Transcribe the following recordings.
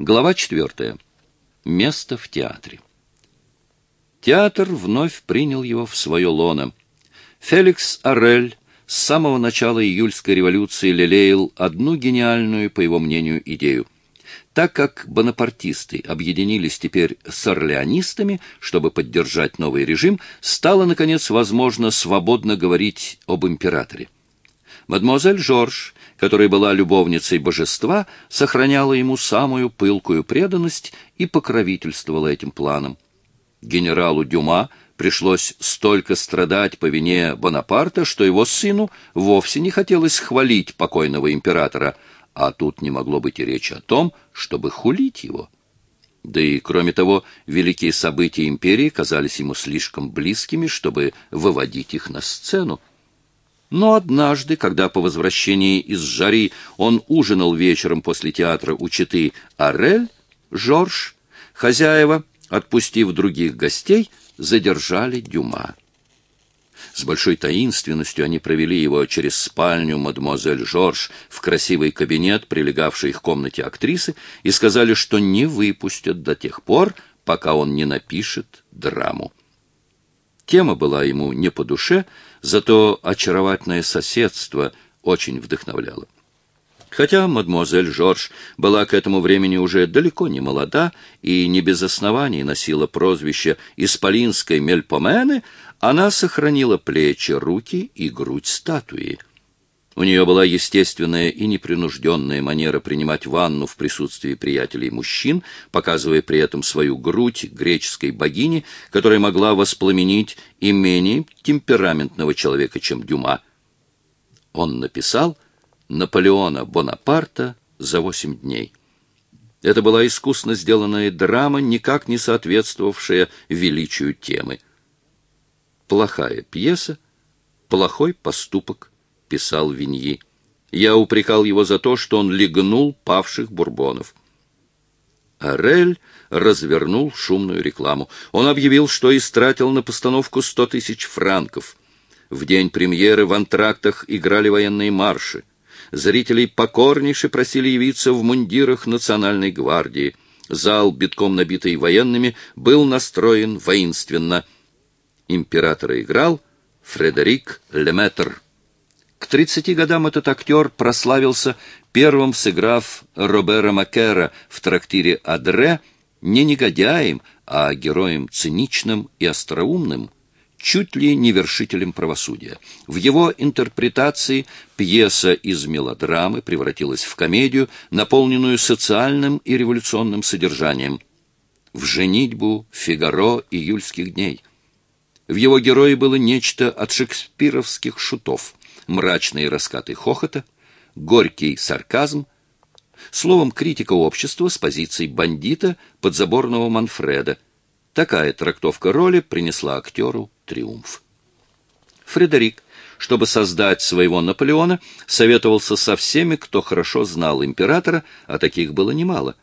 Глава четвертая. Место в театре. Театр вновь принял его в свое лоно. Феликс Орель с самого начала июльской революции лелеял одну гениальную, по его мнению, идею. Так как бонапартисты объединились теперь с орлеонистами, чтобы поддержать новый режим, стало, наконец, возможно свободно говорить об императоре. Мадемуазель Жорж, которая была любовницей божества, сохраняла ему самую пылкую преданность и покровительствовала этим планам. Генералу Дюма пришлось столько страдать по вине Бонапарта, что его сыну вовсе не хотелось хвалить покойного императора, а тут не могло быть и речи о том, чтобы хулить его. Да и, кроме того, великие события империи казались ему слишком близкими, чтобы выводить их на сцену. Но однажды, когда по возвращении из Жари он ужинал вечером после театра у Читы Арель, Жорж, хозяева, отпустив других гостей, задержали Дюма. С большой таинственностью они провели его через спальню мадемуазель Жорж в красивый кабинет, прилегавший к комнате актрисы, и сказали, что не выпустят до тех пор, пока он не напишет драму. Тема была ему не по душе, зато очаровательное соседство очень вдохновляло. Хотя мадемуазель Жорж была к этому времени уже далеко не молода и не без оснований носила прозвище «Исполинской Мельпомены», она сохранила плечи, руки и грудь статуи. У нее была естественная и непринужденная манера принимать ванну в присутствии приятелей мужчин, показывая при этом свою грудь греческой богини, которая могла воспламенить и менее темпераментного человека, чем Дюма. Он написал Наполеона Бонапарта за восемь дней. Это была искусно сделанная драма, никак не соответствовавшая величию темы. Плохая пьеса, плохой поступок, писал Виньи. Я упрекал его за то, что он легнул павших бурбонов. Арель развернул шумную рекламу. Он объявил, что истратил на постановку сто тысяч франков. В день премьеры в антрактах играли военные марши. Зрителей покорнейше просили явиться в мундирах национальной гвардии. Зал, битком набитый военными, был настроен воинственно. Императора играл Фредерик Леметр. К тридцати годам этот актер прославился, первым сыграв Робера Макера в трактире «Адре» не негодяем, а героем циничным и остроумным, чуть ли не вершителем правосудия. В его интерпретации пьеса из мелодрамы превратилась в комедию, наполненную социальным и революционным содержанием. В «Женитьбу», «Фигаро» июльских дней. В его герое было нечто от шекспировских шутов, мрачные раскаты хохота, горький сарказм, словом, критика общества с позицией бандита подзаборного Манфреда. Такая трактовка роли принесла актеру триумф. Фредерик, чтобы создать своего Наполеона, советовался со всеми, кто хорошо знал императора, а таких было немало.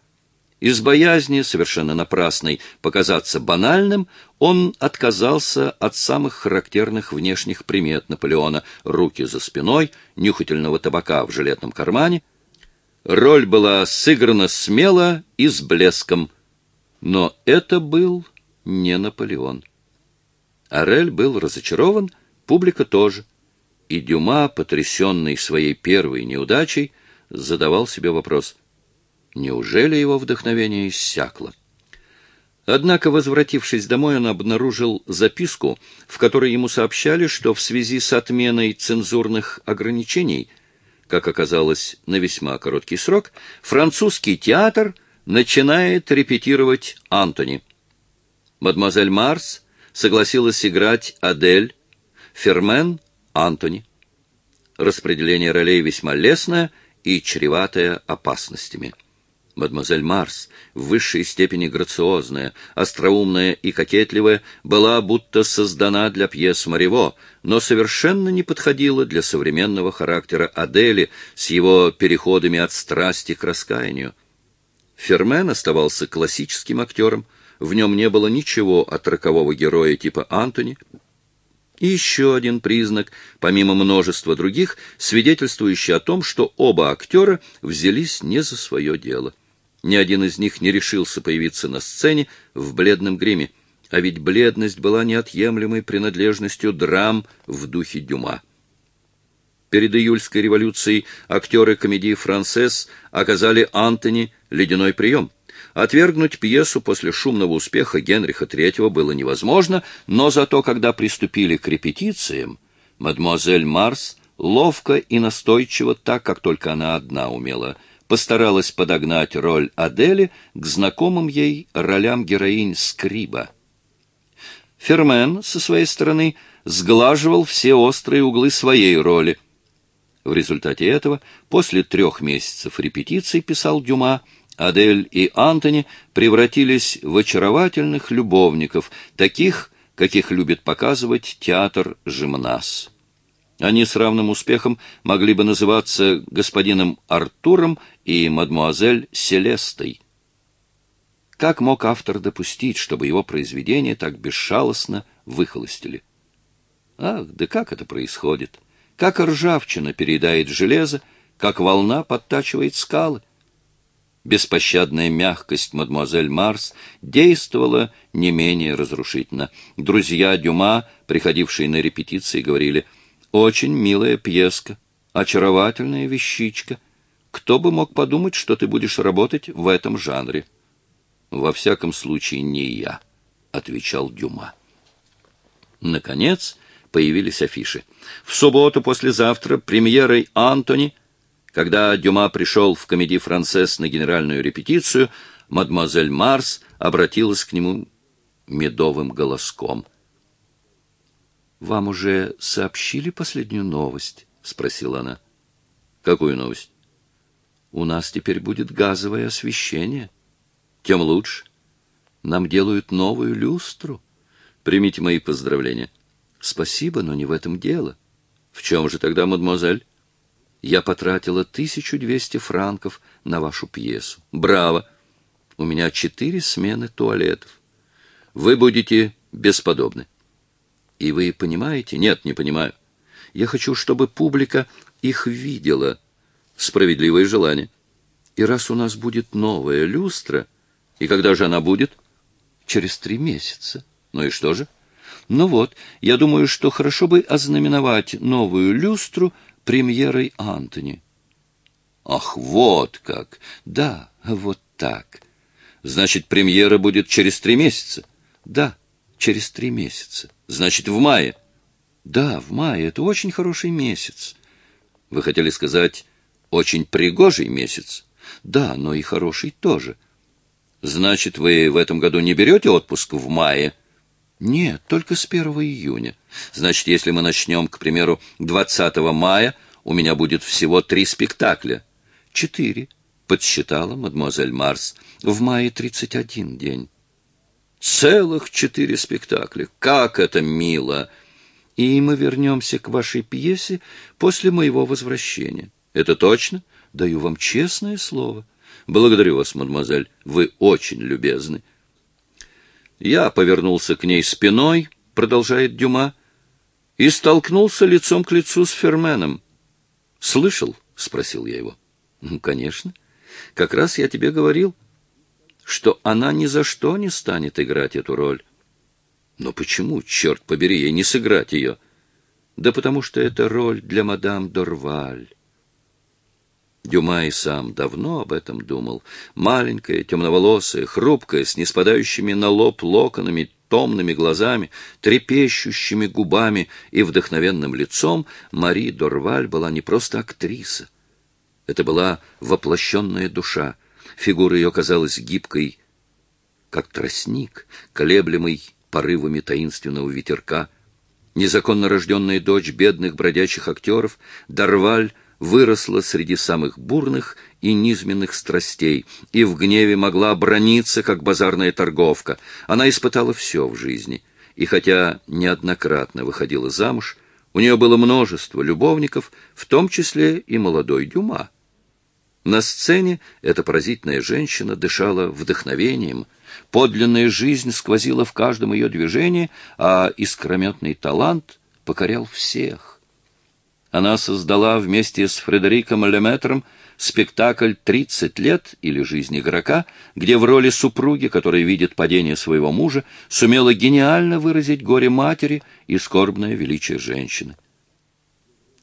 Из боязни, совершенно напрасной, показаться банальным, он отказался от самых характерных внешних примет Наполеона — руки за спиной, нюхательного табака в жилетном кармане. Роль была сыграна смело и с блеском, но это был не Наполеон. Орель был разочарован, публика тоже. И Дюма, потрясенный своей первой неудачей, задавал себе вопрос, неужели его вдохновение иссякло? Однако, возвратившись домой, он обнаружил записку, в которой ему сообщали, что в связи с отменой цензурных ограничений, как оказалось на весьма короткий срок, французский театр начинает репетировать Антони. Мадемуазель Марс согласилась играть Адель, Фермен — Антони. Распределение ролей весьма лестное и чреватое опасностями. Мадемуазель Марс, в высшей степени грациозная, остроумная и кокетливая, была будто создана для пьес Марево, но совершенно не подходила для современного характера Адели с его переходами от страсти к раскаянию. Фермен оставался классическим актером, в нем не было ничего от рокового героя типа Антони. И еще один признак, помимо множества других, свидетельствующий о том, что оба актера взялись не за свое дело. Ни один из них не решился появиться на сцене в бледном гриме, а ведь бледность была неотъемлемой принадлежностью драм в духе Дюма. Перед июльской революцией актеры комедии «Францесс» оказали Антони ледяной прием. Отвергнуть пьесу после шумного успеха Генриха III было невозможно, но зато, когда приступили к репетициям, мадемуазель Марс ловко и настойчиво, так как только она одна умела, постаралась подогнать роль Адели к знакомым ей ролям героинь Скриба. Фермен, со своей стороны, сглаживал все острые углы своей роли. В результате этого, после трех месяцев репетиций, писал Дюма, Адель и Антони превратились в очаровательных любовников, таких, каких любит показывать театр «Жимнас». Они с равным успехом могли бы называться господином Артуром и мадмуазель Селестой. Как мог автор допустить, чтобы его произведение так бесшалостно выхолостили? Ах, да как это происходит? Как ржавчина переедает железо, как волна подтачивает скалы. Беспощадная мягкость мадемуазель Марс действовала не менее разрушительно. Друзья Дюма, приходившие на репетиции, говорили — очень милая пьеска, очаровательная вещичка. Кто бы мог подумать, что ты будешь работать в этом жанре? Во всяком случае, не я, отвечал Дюма. Наконец появились афиши. В субботу послезавтра премьерой Антони, когда Дюма пришел в комедий «Францесс» на генеральную репетицию, мадемуазель Марс обратилась к нему медовым голоском. «Вам уже сообщили последнюю новость?» — спросила она. «Какую новость?» «У нас теперь будет газовое освещение. Тем лучше. Нам делают новую люстру. Примите мои поздравления». «Спасибо, но не в этом дело». «В чем же тогда, мадемуазель?» «Я потратила 1200 франков на вашу пьесу». «Браво! У меня четыре смены туалетов. Вы будете бесподобны». И вы понимаете? Нет, не понимаю. Я хочу, чтобы публика их видела. Справедливое желание. И раз у нас будет новая люстра, и когда же она будет? Через три месяца. Ну и что же? Ну вот, я думаю, что хорошо бы ознаменовать новую люстру премьерой Антони. Ах, вот как! Да, вот так. Значит, премьера будет через три месяца? Да, через три месяца. Значит, в мае. Да, в мае. Это очень хороший месяц. Вы хотели сказать, очень пригожий месяц? Да, но и хороший тоже. Значит, вы в этом году не берете отпуск в мае? Нет, только с 1 июня. Значит, если мы начнем, к примеру, 20 мая, у меня будет всего три спектакля. Четыре, подсчитала мадемуазель Марс. В мае 31 день. Целых четыре спектакля. Как это мило! И мы вернемся к вашей пьесе после моего возвращения. Это точно? Даю вам честное слово. Благодарю вас, мадемуазель. Вы очень любезны. Я повернулся к ней спиной, продолжает Дюма, и столкнулся лицом к лицу с Ферменом. «Слышал?» — спросил я его. «Ну, конечно. Как раз я тебе говорил что она ни за что не станет играть эту роль. Но почему, черт побери, ей не сыграть ее? Да потому что это роль для мадам Дорваль. Дюма и сам давно об этом думал. Маленькая, темноволосая, хрупкая, с неспадающими на лоб локонами, томными глазами, трепещущими губами и вдохновенным лицом, Мари Дорваль была не просто актриса. Это была воплощенная душа, Фигура ее казалась гибкой, как тростник, колеблемый порывами таинственного ветерка. Незаконно рожденная дочь бедных бродячих актеров, Дарваль выросла среди самых бурных и низменных страстей, и в гневе могла брониться, как базарная торговка. Она испытала все в жизни, и хотя неоднократно выходила замуж, у нее было множество любовников, в том числе и молодой Дюма. На сцене эта поразительная женщина дышала вдохновением, подлинная жизнь сквозила в каждом ее движении, а искрометный талант покорял всех. Она создала вместе с Фредериком Леметром спектакль «30 лет» или «Жизнь игрока», где в роли супруги, которая видит падение своего мужа, сумела гениально выразить горе матери и скорбное величие женщины.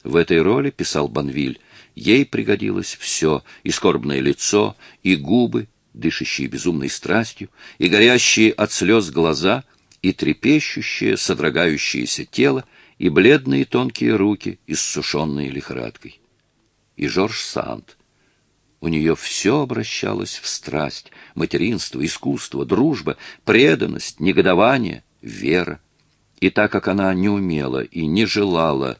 В этой роли, писал Банвиль, ей пригодилось все, и скорбное лицо, и губы, дышащие безумной страстью, и горящие от слез глаза, и трепещущее, содрогающееся тело, и бледные тонкие руки, иссушенные лихорадкой. И Жорж Санд. У нее все обращалось в страсть, материнство, искусство, дружба, преданность, негодование, вера. И так как она не умела и не желала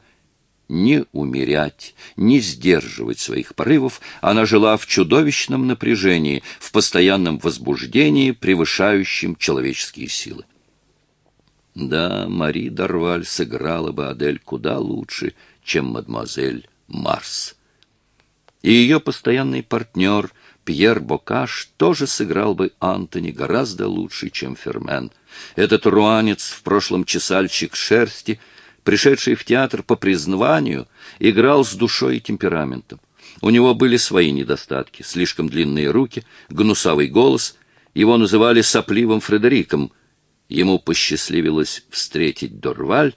ни умерять, ни сдерживать своих порывов, она жила в чудовищном напряжении, в постоянном возбуждении, превышающем человеческие силы. Да, Мари Дарваль сыграла бы Адель куда лучше, чем мадемуазель Марс. И ее постоянный партнер Пьер Бокаш тоже сыграл бы Антони гораздо лучше, чем Фермен. Этот руанец, в прошлом чесальщик шерсти — пришедший в театр по признанию, играл с душой и темпераментом. У него были свои недостатки, слишком длинные руки, гнусавый голос, его называли сопливым Фредериком. Ему посчастливилось встретить Дорваль,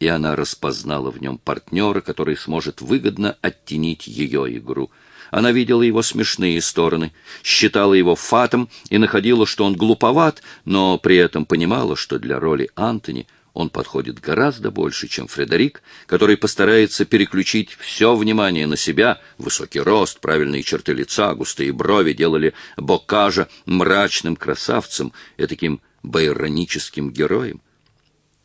и она распознала в нем партнера, который сможет выгодно оттенить ее игру. Она видела его смешные стороны, считала его фатом и находила, что он глуповат, но при этом понимала, что для роли Антони – он подходит гораздо больше, чем Фредерик, который постарается переключить все внимание на себя. Высокий рост, правильные черты лица, густые брови делали Бокажа мрачным красавцем, таким байроническим героем.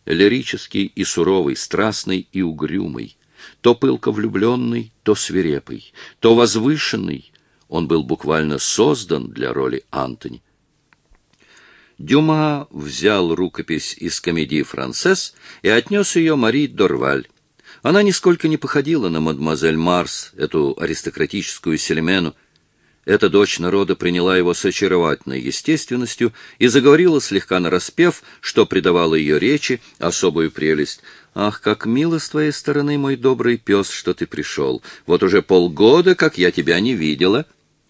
Лирический и суровый, страстный и угрюмый, то пылко влюбленный, то свирепый, то возвышенный, он был буквально создан для роли Антони. Дюма взял рукопись из комедии «Францесс» и отнес ее Мари Дорваль. Она нисколько не походила на мадемуазель Марс, эту аристократическую селемену. Эта дочь народа приняла его с очаровательной естественностью и заговорила слегка нараспев, что придавало ее речи особую прелесть. «Ах, как мило с твоей стороны, мой добрый пес, что ты пришел! Вот уже полгода, как я тебя не видела!»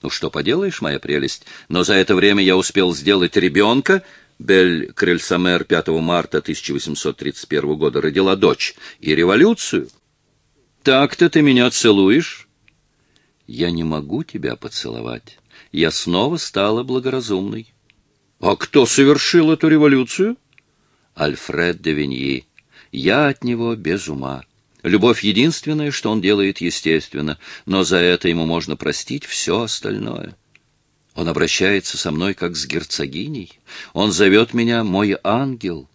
Ну, что поделаешь, моя прелесть, но за это время я успел сделать ребенка. Бель Крельсамер 5 марта 1831 года родила дочь. И революцию. Так-то ты меня целуешь? Я не могу тебя поцеловать. Я снова стала благоразумной. А кто совершил эту революцию? Альфред де Виньи. Я от него без ума. Любовь единственное, что он делает естественно, но за это ему можно простить все остальное. Он обращается со мной как с герцогиней. Он зовет меня «мой ангел».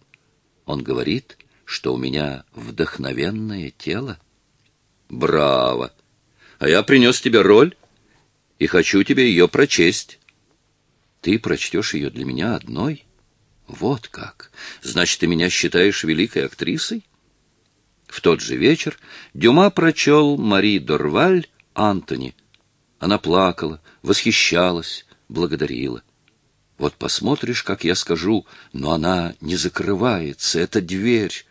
Он говорит, что у меня вдохновенное тело. Браво! А я принес тебе роль и хочу тебе ее прочесть. Ты прочтешь ее для меня одной? Вот как! Значит, ты меня считаешь великой актрисой? В тот же вечер Дюма прочел Мари Дорваль Антони. Она плакала, восхищалась, благодарила. Вот посмотришь, как я скажу, но она не закрывается, это дверь.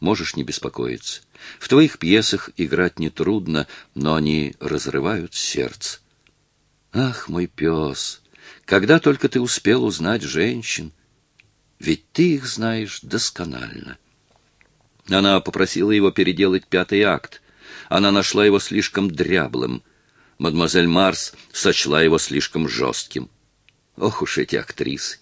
Можешь не беспокоиться. В твоих пьесах играть нетрудно, но они разрывают сердце. Ах, мой пес, когда только ты успел узнать женщин, ведь ты их знаешь досконально. Она попросила его переделать пятый акт. Она нашла его слишком дряблым. Мадемуазель Марс сочла его слишком жестким. Ох уж эти актрисы!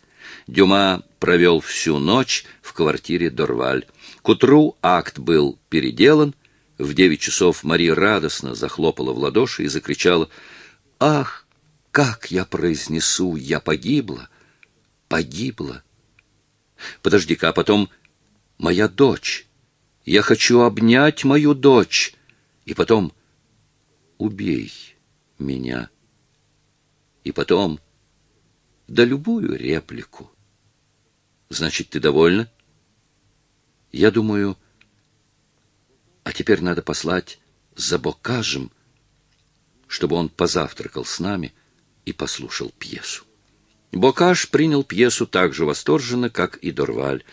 Дюма провел всю ночь в квартире Дорваль. К утру акт был переделан. В девять часов Мария радостно захлопала в ладоши и закричала «Ах, как я произнесу! Я погибла! Погибла!» «Подожди-ка, а потом моя дочь!» Я хочу обнять мою дочь. И потом убей меня. И потом да любую реплику. Значит, ты довольна? Я думаю, а теперь надо послать за Бокажем, чтобы он позавтракал с нами и послушал пьесу. Бокаж принял пьесу так же восторженно, как и Дорваль.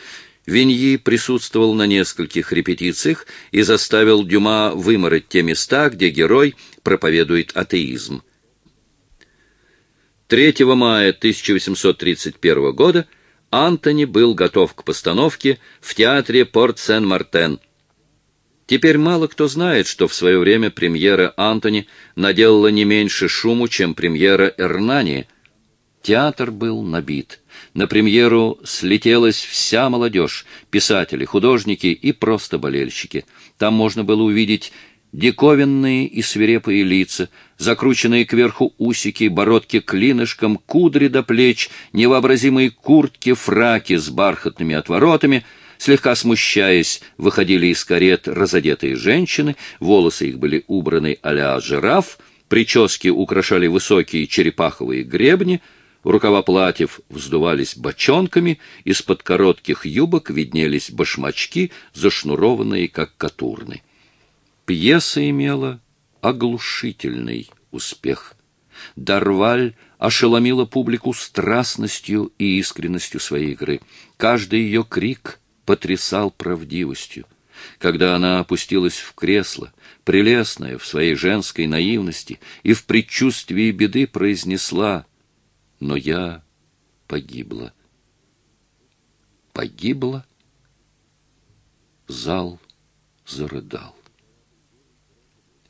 Виньи присутствовал на нескольких репетициях и заставил Дюма вымороть те места, где герой проповедует атеизм. 3 мая 1831 года Антони был готов к постановке в театре Порт-Сен-Мартен. Теперь мало кто знает, что в свое время премьера Антони наделала не меньше шуму, чем премьера Эрнани. Театр был набит. На премьеру слетелась вся молодежь, писатели, художники и просто болельщики. Там можно было увидеть диковинные и свирепые лица, закрученные кверху усики, бородки клинышком, кудри до плеч, невообразимые куртки, фраки с бархатными отворотами. Слегка смущаясь, выходили из карет разодетые женщины, волосы их были убраны а-ля жираф, прически украшали высокие черепаховые гребни, рукава платьев вздувались бочонками, из-под коротких юбок виднелись башмачки, зашнурованные, как катурны. Пьеса имела оглушительный успех. Дарваль ошеломила публику страстностью и искренностью своей игры. Каждый ее крик потрясал правдивостью. Когда она опустилась в кресло, прелестная в своей женской наивности и в предчувствии беды произнесла «Но я погибла». Погибла? Зал зарыдал.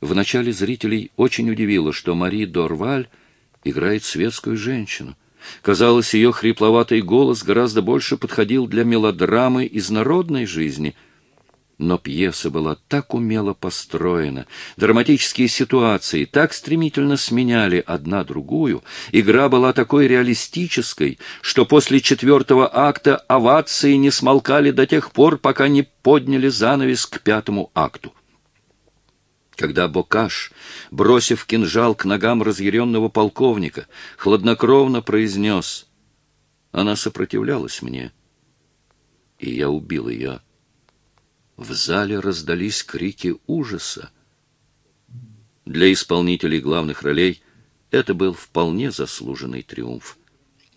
Вначале зрителей очень удивило, что Мари Дорваль играет светскую женщину. Казалось, ее хрипловатый голос гораздо больше подходил для мелодрамы из народной жизни. Но пьеса была так умело построена, драматические ситуации так стремительно сменяли одна другую, игра была такой реалистической, что после четвертого акта овации не смолкали до тех пор, пока не подняли занавес к пятому акту. Когда Бокаш, бросив кинжал к ногам разъяренного полковника, хладнокровно произнес «Она сопротивлялась мне, и я убил ее». В зале раздались крики ужаса. Для исполнителей главных ролей это был вполне заслуженный триумф.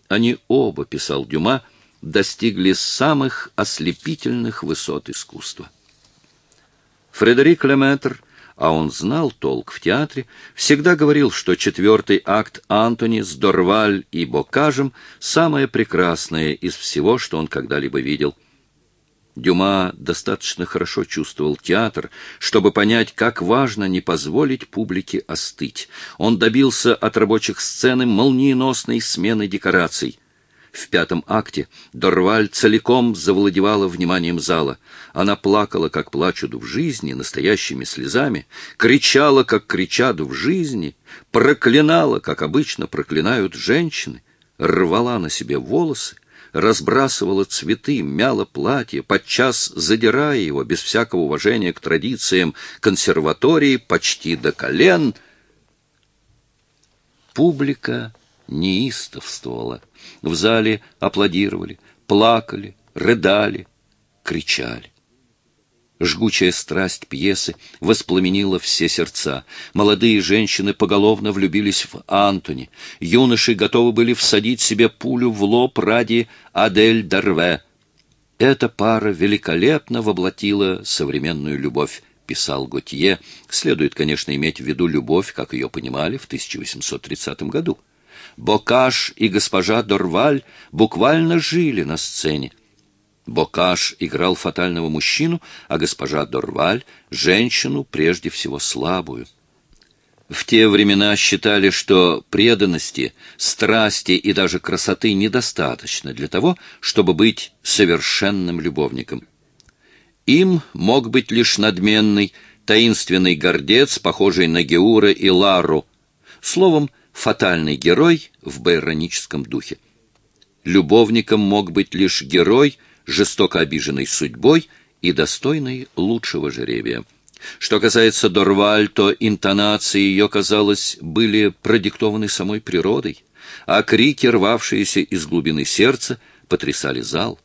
Они оба, писал Дюма, достигли самых ослепительных высот искусства. Фредерик Леметр — а он знал толк в театре, всегда говорил, что четвертый акт Антони с Дорваль и Бокажем самое прекрасное из всего, что он когда-либо видел. Дюма достаточно хорошо чувствовал театр, чтобы понять, как важно не позволить публике остыть. Он добился от рабочих сцены молниеносной смены декораций — в пятом акте Дорваль целиком завладевала вниманием зала. Она плакала, как плачут в жизни, настоящими слезами, кричала, как кричат в жизни, проклинала, как обычно проклинают женщины, рвала на себе волосы, разбрасывала цветы, мяла платье, подчас задирая его без всякого уважения к традициям консерватории почти до колен. Публика неистовствовала. В зале аплодировали, плакали, рыдали, кричали. Жгучая страсть пьесы воспламенила все сердца. Молодые женщины поголовно влюбились в Антони. Юноши готовы были всадить себе пулю в лоб ради Адель Дарве. Эта пара великолепно воплотила современную любовь, писал Готье. Следует, конечно, иметь в виду любовь, как ее понимали в 1830 году. Бокаш и госпожа Дорваль буквально жили на сцене. Бокаш играл фатального мужчину, а госпожа Дорваль — женщину, прежде всего слабую. В те времена считали, что преданности, страсти и даже красоты недостаточно для того, чтобы быть совершенным любовником. Им мог быть лишь надменный, таинственный гордец, похожий на Геура и Лару. Словом, фатальный герой в байроническом духе. Любовником мог быть лишь герой, жестоко обиженный судьбой и достойный лучшего жеребия. Что касается Дорваль, то интонации ее, казалось, были продиктованы самой природой, а крики, рвавшиеся из глубины сердца, потрясали зал.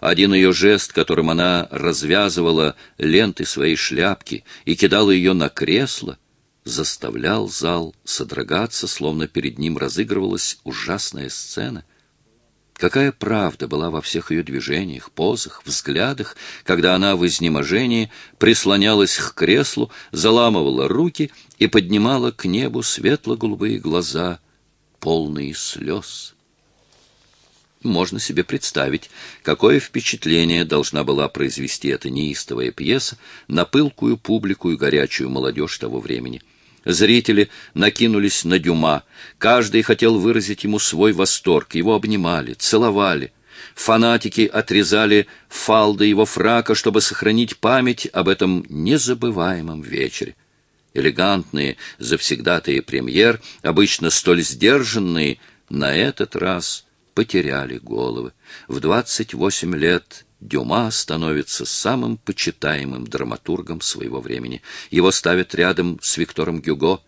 Один ее жест, которым она развязывала ленты своей шляпки и кидала ее на кресло, заставлял зал содрогаться, словно перед ним разыгрывалась ужасная сцена. Какая правда была во всех ее движениях, позах, взглядах, когда она в изнеможении прислонялась к креслу, заламывала руки и поднимала к небу светло-голубые глаза, полные слез. Можно себе представить, какое впечатление должна была произвести эта неистовая пьеса на пылкую публику и горячую молодежь того времени. Зрители накинулись на Дюма, каждый хотел выразить ему свой восторг, его обнимали, целовали. Фанатики отрезали фалды его фрака, чтобы сохранить память об этом незабываемом вечере. Элегантные завсегдатые премьер, обычно столь сдержанные, на этот раз потеряли головы. В 28 лет Дюма становится самым почитаемым драматургом своего времени. Его ставят рядом с Виктором Гюго.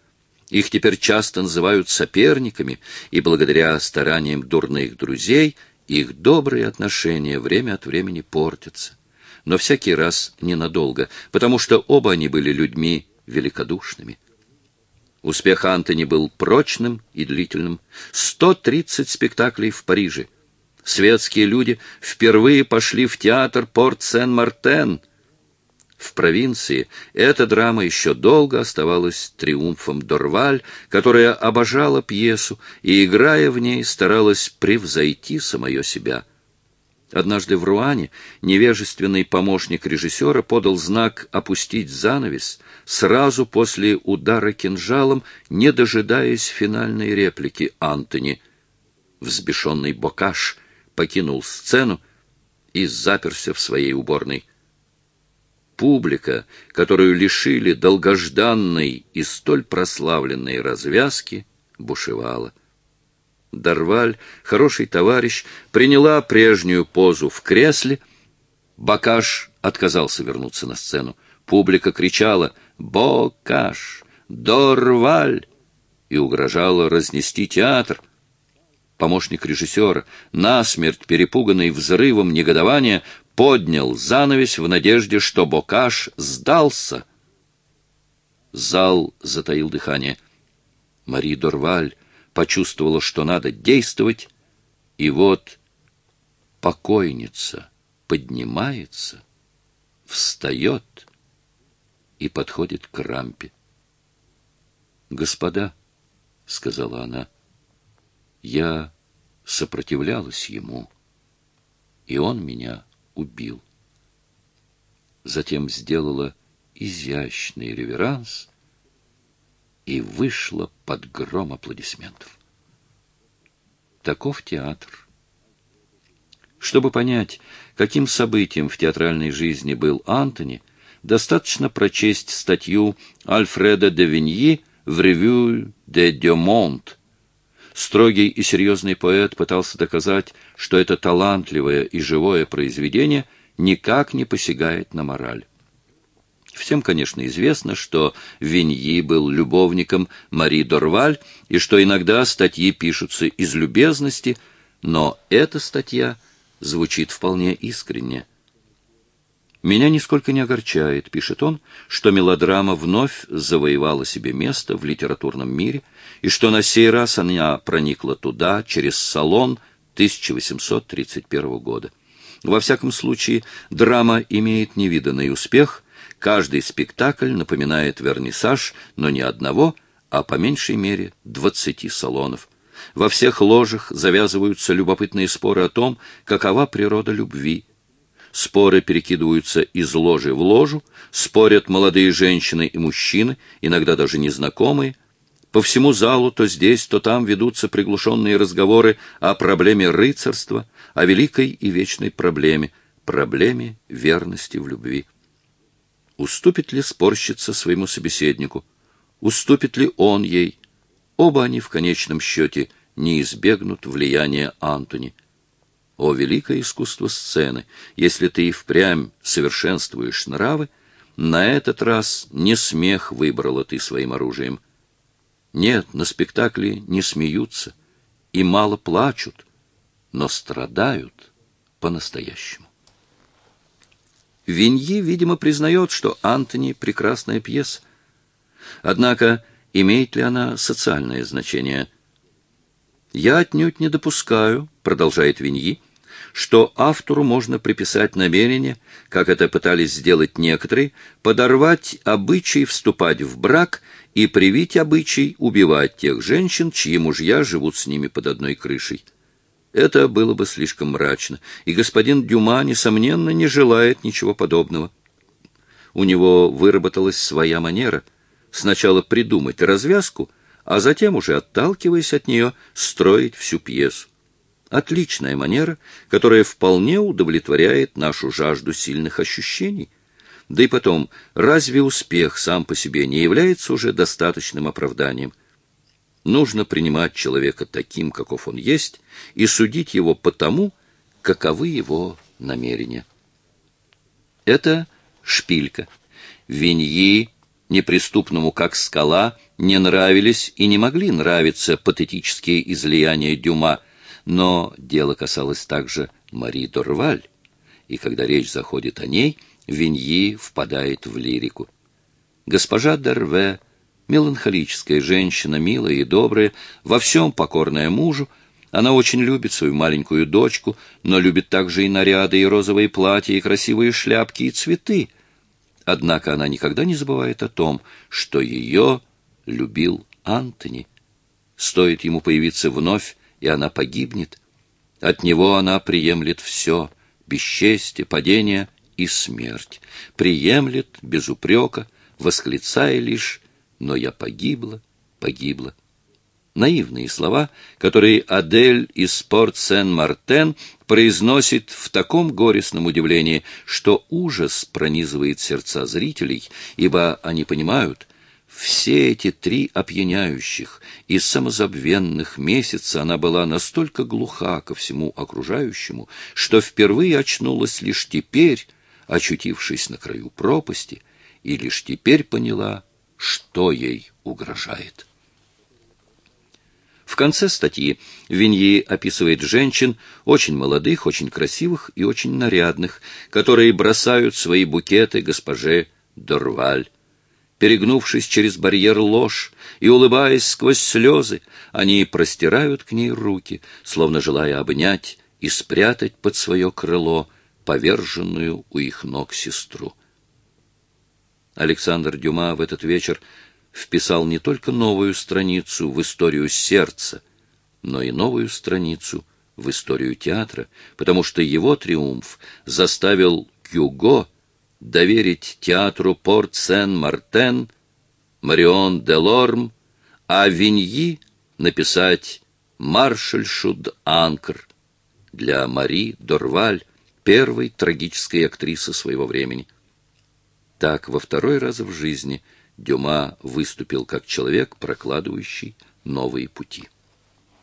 Их теперь часто называют соперниками, и благодаря стараниям дурных друзей их добрые отношения время от времени портятся. Но всякий раз ненадолго, потому что оба они были людьми великодушными. Успех Антони был прочным и длительным. 130 спектаклей в Париже. Светские люди впервые пошли в театр Порт-Сен-Мартен. В провинции эта драма еще долго оставалась триумфом Дорваль, которая обожала пьесу и, играя в ней, старалась превзойти самое себя — Однажды в Руане невежественный помощник режиссера подал знак опустить занавес сразу после удара кинжалом, не дожидаясь финальной реплики Антони. Взбешенный Бокаш покинул сцену и заперся в своей уборной. Публика, которую лишили долгожданной и столь прославленной развязки, бушевала. Дарваль, хороший товарищ, приняла прежнюю позу в кресле. Бакаш отказался вернуться на сцену. Публика кричала «Бокаш! Дорваль!» и угрожала разнести театр. Помощник режиссера, насмерть перепуганный взрывом негодования, поднял занавес в надежде, что Бокаш сдался. Зал затаил дыхание. Мари Дорваль почувствовала, что надо действовать, и вот покойница поднимается, встает и подходит к рампе. «Господа», — сказала она, — «я сопротивлялась ему, и он меня убил». Затем сделала изящный реверанс — и вышла под гром аплодисментов. Таков театр. Чтобы понять, каким событием в театральной жизни был Антони, достаточно прочесть статью Альфреда де Виньи в ревю де Демонт. Строгий и серьезный поэт пытался доказать, что это талантливое и живое произведение никак не посягает на мораль. Всем, конечно, известно, что Виньи был любовником Мари Дорваль, и что иногда статьи пишутся из любезности, но эта статья звучит вполне искренне. «Меня нисколько не огорчает», — пишет он, «что мелодрама вновь завоевала себе место в литературном мире, и что на сей раз она проникла туда, через салон 1831 года. Во всяком случае, драма имеет невиданный успех — Каждый спектакль напоминает вернисаж, но не одного, а по меньшей мере двадцати салонов. Во всех ложах завязываются любопытные споры о том, какова природа любви. Споры перекидываются из ложи в ложу, спорят молодые женщины и мужчины, иногда даже незнакомые. По всему залу то здесь, то там ведутся приглушенные разговоры о проблеме рыцарства, о великой и вечной проблеме, проблеме верности в любви. Уступит ли спорщица своему собеседнику? Уступит ли он ей? Оба они в конечном счете не избегнут влияния Антони. О, великое искусство сцены! Если ты и впрямь совершенствуешь нравы, на этот раз не смех выбрала ты своим оружием. Нет, на спектакле не смеются и мало плачут, но страдают по-настоящему. Виньи, видимо, признает, что «Антони» — прекрасная пьеса. Однако имеет ли она социальное значение? «Я отнюдь не допускаю», — продолжает Виньи, что автору можно приписать намерение, как это пытались сделать некоторые, подорвать обычай вступать в брак и привить обычай убивать тех женщин, чьи мужья живут с ними под одной крышей. Это было бы слишком мрачно, и господин Дюма, несомненно, не желает ничего подобного. У него выработалась своя манера — сначала придумать развязку, а затем, уже отталкиваясь от нее, строить всю пьесу. Отличная манера, которая вполне удовлетворяет нашу жажду сильных ощущений. Да и потом, разве успех сам по себе не является уже достаточным оправданием? Нужно принимать человека таким, каков он есть, и судить его по тому, каковы его намерения. Это шпилька. Виньи, неприступному как скала, не нравились и не могли нравиться патетические излияния Дюма, но дело касалось также Мари Дорваль, и когда речь заходит о ней, Виньи впадает в лирику. Госпожа Дерве, меланхолическая женщина, милая и добрая, во всем покорная мужу, она очень любит свою маленькую дочку, но любит также и наряды, и розовые платья, и красивые шляпки, и цветы. Однако она никогда не забывает о том, что ее любил Антони. Стоит ему появиться вновь, и она погибнет. От него она приемлет все — бесчестие, падение и смерть. Приемлет без упрека, восклицая лишь «но я погибла, погибла». Наивные слова, которые Адель из Порт Сен-Мартен произносит в таком горестном удивлении, что ужас пронизывает сердца зрителей, ибо они понимают — все эти три опьяняющих и самозабвенных месяца она была настолько глуха ко всему окружающему, что впервые очнулась лишь теперь, очутившись на краю пропасти, и лишь теперь поняла, что ей угрожает. В конце статьи Виньи описывает женщин, очень молодых, очень красивых и очень нарядных, которые бросают свои букеты госпоже Дорваль, Перегнувшись через барьер ложь и улыбаясь сквозь слезы, они простирают к ней руки, словно желая обнять и спрятать под свое крыло поверженную у их ног сестру. Александр Дюма в этот вечер вписал не только новую страницу в историю сердца, но и новую страницу в историю театра, потому что его триумф заставил Кюго доверить театру Порт-Сен-Мартен, Марион де Лорм, а Виньи написать «Маршальшу Анкр» для Мари Дорваль, первой трагической актрисы своего времени. Так во второй раз в жизни Дюма выступил как человек, прокладывающий новые пути.